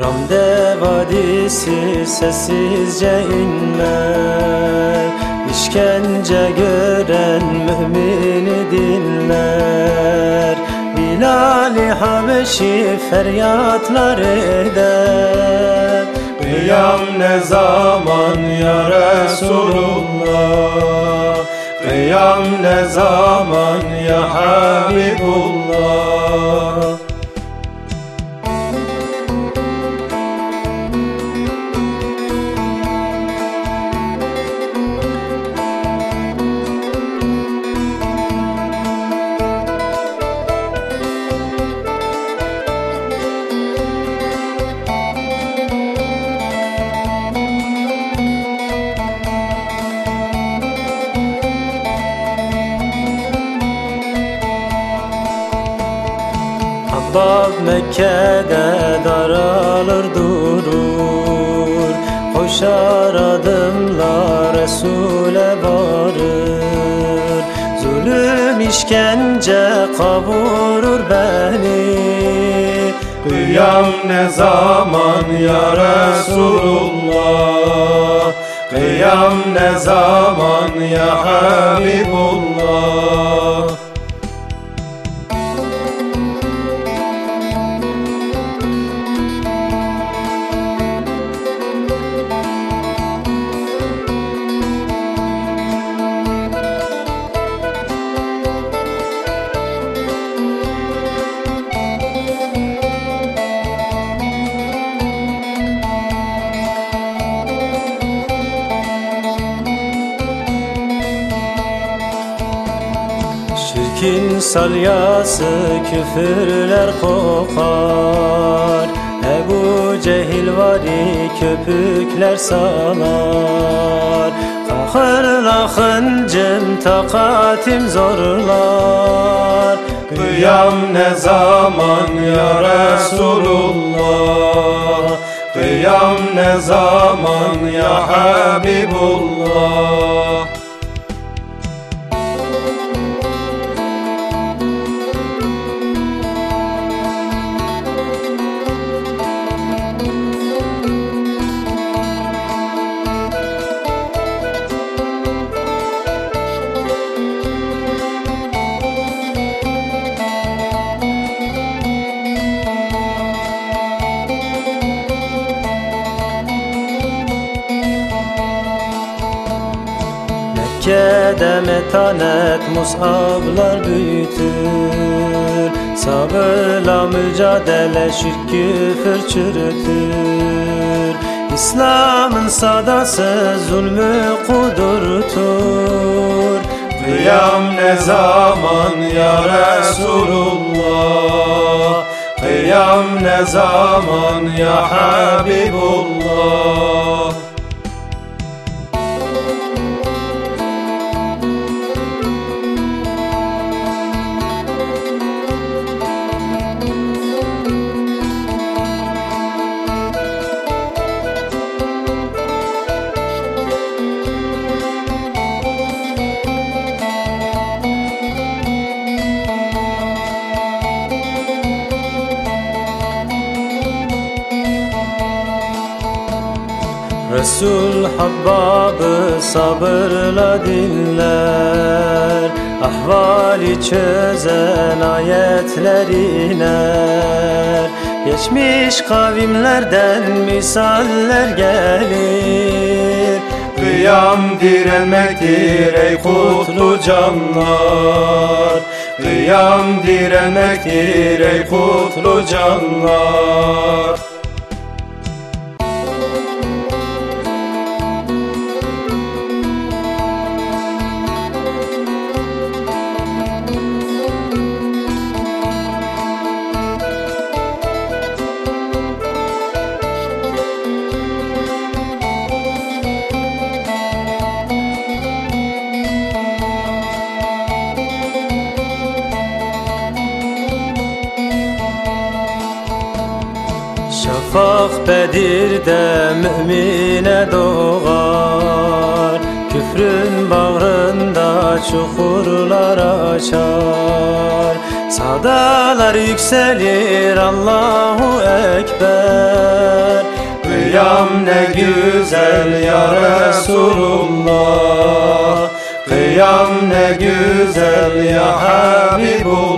Ramde vadisi sessizce inler İşkence gören mümini dinler. Bilal-i Habeşi feryatlar eder. Kıyam ne zaman ya Resulullah? Kıyam ne zaman ya Habibullah Bab Mekke'de daralır durur. Koşar adımla Resul'e varır. Zulüm işkence kavurur beni. Kıyam ne zaman ya Resulullah? Kıyam ne zaman ya Habibullah Şirkin salyası küfürler kokar. Ebu Cehil vari köpükler salar Kahır lahıncım takatim zorlar. Kıyam ne zaman ya Resulullah? Kıyam ne zaman ya Habibullah Mekke'de metanet musablar büyütür. Sabırla mücadele şirk küfür çürütür. İslam'ın sadası zulmü kudurtur. Kıyam ne zaman ya Resulullah? Kıyam ne zaman ya Habibullah Resul Habbab'ı sabırla dinler Ahvali çözen ayetler iner. Geçmiş kavimlerden misaller gelir. Kıyam direnmektir ey kutlu canlar. Kıyam direnmektir ey kutlu canlar Şafak Bedir'de mümine doğar. Küfrün bağrında çukurlar açar. Sadalar yükselir Allahu Ekber. Kıyam ne güzel ya Resulullah. Kıyam ne güzel ya Habibullah.